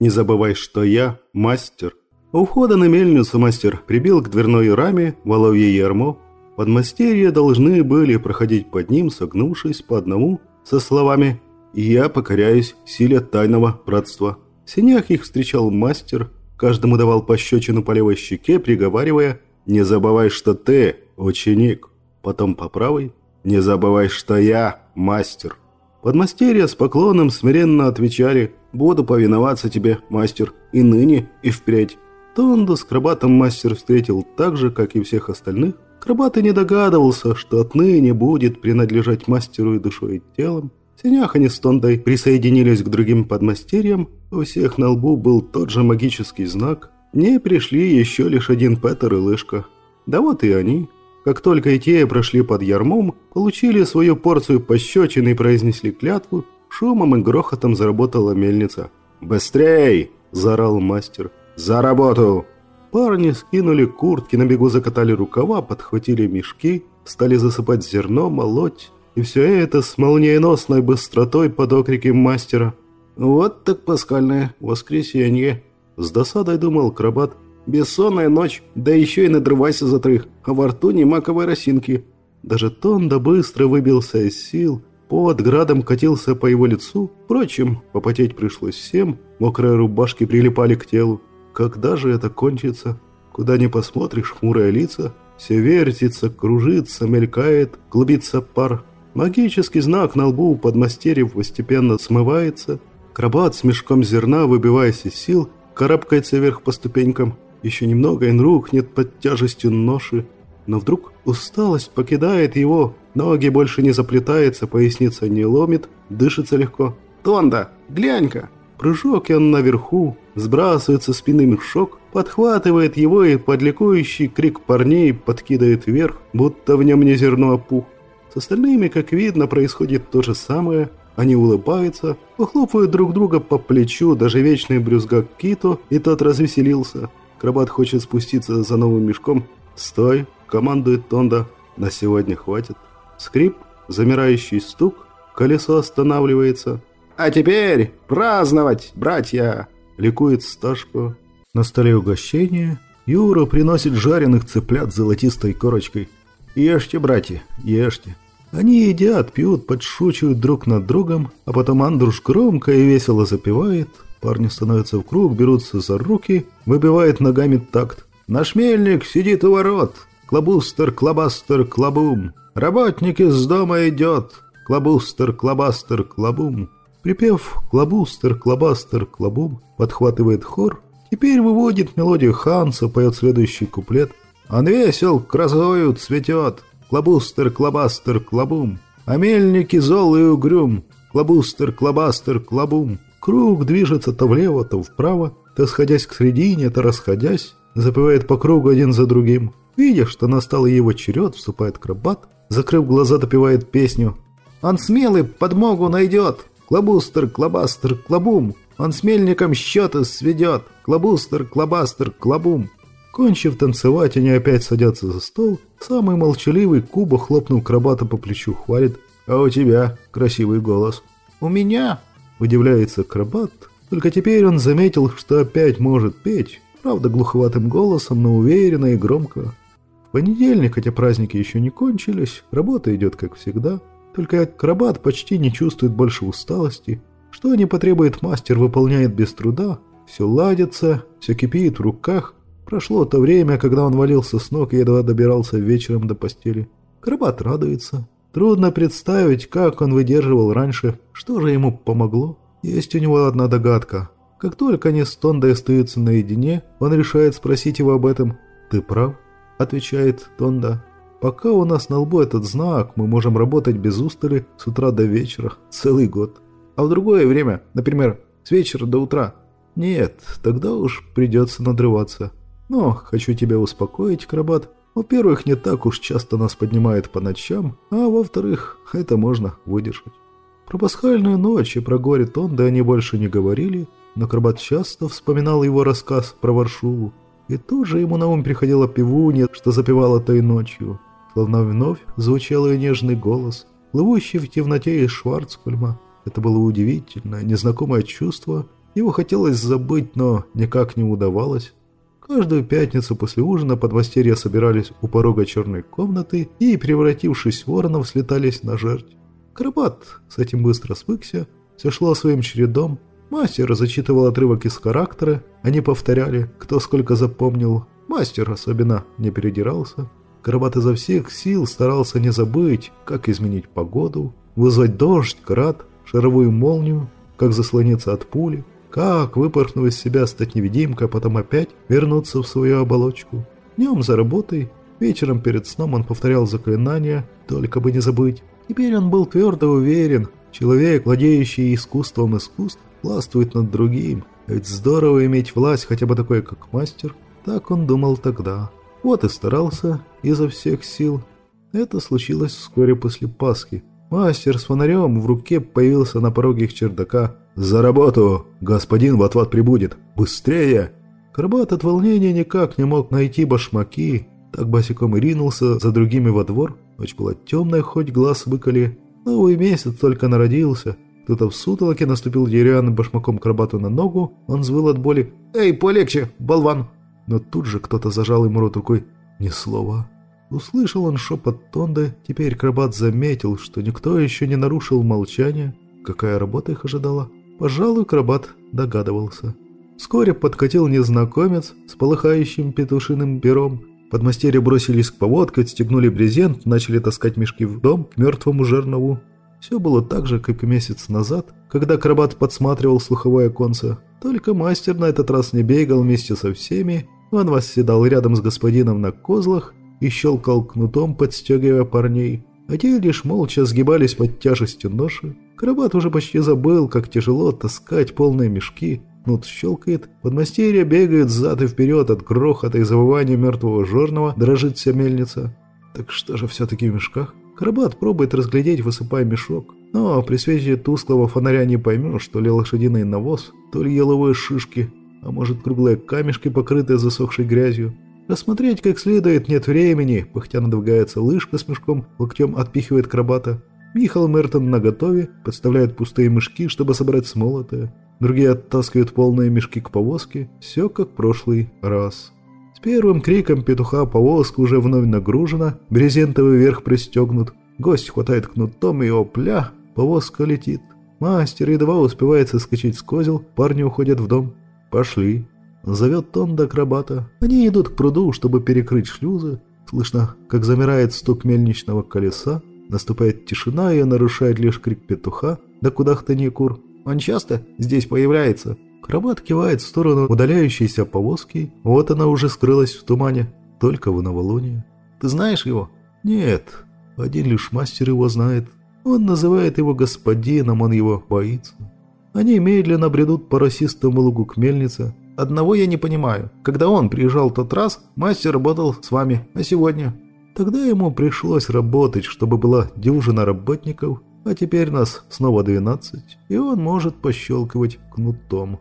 Не забывай, что я мастер. У входа на мельницу мастер прибил к дверной раме воловье ярмо. Подмастерья должны были проходить под ним, согнувшись по одному, со словами «Я покоряюсь силе тайного братства». В синях их встречал мастер, каждому давал пощечину по левой щеке, приговаривая «Не забывай, что ты ученик». Потом по правой «Не забывай, что я мастер». Подмастерья с поклоном смиренно отвечали «Буду повиноваться тебе, мастер, и ныне, и впредь». Тонду с крабатом мастер встретил так же, как и всех остальных. Крабат и не догадывался, что отныне будет принадлежать мастеру и душой, и телом. Синях они с Тондой присоединились к другим подмастерьям. У всех на лбу был тот же магический знак. Не пришли еще лишь один Петер и Лышка. Да вот и они. Как только и те прошли под ярмом, получили свою порцию пощечин и произнесли клятву, шумом и грохотом заработала мельница. «Быстрей!» – заорал мастер. «За работу!» Парни скинули куртки, на бегу закатали рукава, подхватили мешки, стали засыпать зерно, молоть. И все это с молниеносной быстротой под окрики мастера. «Вот так пасхальное воскресенье!» С досадой думал Крабат. «Бессонная ночь, да еще и надрывайся за трых, а во рту не маковой росинки». Даже Тонда быстро выбился из сил, под градом катился по его лицу. Впрочем, попотеть пришлось всем, мокрые рубашки прилипали к телу. Когда же это кончится? Куда ни посмотришь, хмурые лица. Все вертится, кружится, мелькает, клубится пар. Магический знак на лбу подмастерьев постепенно смывается. Крабат с мешком зерна, выбиваясь из сил, карабкается вверх по ступенькам. Еще немного и рухнет под тяжестью ноши. Но вдруг усталость покидает его, ноги больше не заплетается, поясница не ломит, дышится легко. «Тонда, глянь-ка!» Прыжок, и он наверху, сбрасывает со спины мешок, подхватывает его и под ликующий крик парней подкидывает вверх, будто в нем не зерно, а пух. С остальными, как видно, происходит то же самое. Они улыбаются, похлопывают друг друга по плечу, даже вечный брюзгак Кито, и тот развеселился. Крабат хочет спуститься за новым мешком. «Стой!» – командует Тонда. «На сегодня хватит». Скрип, замирающий стук, колесо останавливается – «А теперь праздновать, братья!» – ликует Сташко. На столе угощение. Юра приносит жареных цыплят с золотистой корочкой. «Ешьте, братья, ешьте!» Они едят, пьют, подшучивают друг над другом, а потом Андруш громко и весело запевает. Парни становятся в круг, берутся за руки, выбивают ногами такт. «Наш мельник сидит у ворот! Клабустер, клабастер, клабум! Работник из дома идет! Клабустер, клабастер, клабум!» Припев «Клабустер, клабастер, клабум» подхватывает хор. Теперь выводит мелодию Ханцо, поет следующий куплет. «Он весел, красою цветет, клабустер, клабастер, клабум, а мельники зол и угрюм, клабустер, клабастер, клабум». Круг движется то влево, то вправо, то сходясь к середине, то расходясь, запевает по кругу один за другим. Видя, что настал его черед, вступает крабат, закрыв глаза, допевает песню. «Он смелый подмогу найдет, Клабустер, клабастер, клабум, он с мельником счеты сведет. Клабустер, клабастер, клабум. Кончив танцевать, они опять садятся за стол. Самый молчаливый Куба, хлопнув крабата по плечу, хвалит. «А у тебя красивый голос». «У меня?» – удивляется крабат. Только теперь он заметил, что опять может петь. Правда, глуховатым голосом, но уверенно и громко. В понедельник, хотя праздники еще не кончились, работа идет как всегда – только акробат почти не чувствует больше усталости. Что не потребует мастер, выполняет без труда. Все ладится, все кипит в руках. Прошло то время, когда он валился с ног и едва добирался вечером до постели. Акробат радуется. Трудно представить, как он выдерживал раньше, что же ему помогло. Есть у него одна догадка. Как только они с Тондой остаются наедине, он решает спросить его об этом. «Ты прав?» – отвечает Тонда. Пока у нас на лбу этот знак, мы можем работать без устали с утра до вечера, целый год. А в другое время, например, с вечера до утра. Нет, тогда уж придется надрываться. Но хочу тебя успокоить, Крабат. Во-первых, не так уж часто нас поднимает по ночам, а во-вторых, это можно выдержать. Про пасхальную ночь и про горе Тонды они больше не говорили, но Крабат часто вспоминал его рассказ про Варшуву. И тут же ему на ум приходила пивунья, что запевала той ночью словно вновь звучал ее нежный голос, плывущий в темноте из Шварцкольма. Это было удивительное, незнакомое чувство, Его хотелось забыть, но никак не удавалось. Каждую пятницу после ужина подмастерья собирались у порога черной комнаты и, превратившись в воронов, слетались на жертв. Карабат с этим быстро свыкся, все шло своим чередом. Мастер зачитывал отрывок из характера, они повторяли, кто сколько запомнил. Мастер особенно не передирался. Карабат изо всех сил старался не забыть, как изменить погоду, вызвать дождь, град, шаровую молнию, как заслониться от пули, как, выпорхнув из себя, стать невидимкой, а потом опять вернуться в свою оболочку. Днем за работой, вечером перед сном он повторял заклинания, только бы не забыть. Теперь он был твердо уверен, человек, владеющий искусством искусств, властвует над другим. Ведь здорово иметь власть хотя бы такой, как мастер. Так он думал тогда. Вот и старался изо всех сил. Это случилось вскоре после Пасхи. Мастер с фонарем в руке появился на пороге их чердака. «За работу! Господин вот-вот прибудет! Быстрее!» Карбат от волнения никак не мог найти башмаки. Так босиком и ринулся за другими во двор. Ночь была темная, хоть глаз выколи. Новый месяц только народился. Кто-то в сутолоке наступил деревянным башмаком Карбату на ногу. Он взвыл от боли. «Эй, полегче, болван!» Но тут же кто-то зажал ему рот рукой. Ни слова. Услышал он шепот Тонды. Теперь Карбат заметил, что никто еще не нарушил молчание. Какая работа их ожидала? Пожалуй, Крабат догадывался. Вскоре подкатил незнакомец с полыхающим петушиным пером. Подмастерья бросились к поводке, отстегнули брезент, начали таскать мешки в дом к мертвому жернову. Все было так же, как и месяц назад, когда Крабат подсматривал слуховое оконце. Только мастер на этот раз не бегал вместе со всеми, он восседал рядом с господином на козлах и щелкал кнутом, подстегивая парней а те лишь молча сгибались под тяжестью ноши. Карабат уже почти забыл, как тяжело таскать полные мешки. Нут щелкает, подмастерья бегают зад и вперед от грохота и завывания мертвого жорного, дрожит вся мельница. Так что же все-таки в мешках? Карабат пробует разглядеть, высыпая мешок. Но при свете тусклого фонаря не поймешь, то ли лошадиный навоз, то ли еловые шишки, а может круглые камешки, покрытые засохшей грязью. Рассмотреть как следует нет времени, пыхтя надвигается лыжка с мешком, локтем отпихивает крабата. Михал Мертон наготове, подставляет пустые мешки, чтобы собрать смолотое. Другие оттаскивают полные мешки к повозке. Все как прошлый раз. С первым криком петуха повозка уже вновь нагружена, брезентовый верх пристегнут. Гость хватает кнутом и опля, повозка летит. Мастер едва успевает соскочить с козел, парни уходят в дом. Пошли. Зовет он до акробата. Они идут к пруду, чтобы перекрыть шлюзы. Слышно, как замирает стук мельничного колеса. Наступает тишина, ее нарушает лишь крик петуха, да куда-то не кур. Он часто здесь появляется. Крабат кивает в сторону удаляющейся повозки. Вот она уже скрылась в тумане. Только в новолуние. Ты знаешь его? Нет. Один лишь мастер его знает. Он называет его господином, он его боится. Они медленно бредут по росистому лугу к мельнице. Одного я не понимаю. Когда он приезжал тот раз, мастер работал с вами, а сегодня? Тогда ему пришлось работать, чтобы была дюжина работников, а теперь нас снова 12, и он может пощелкивать кнутом.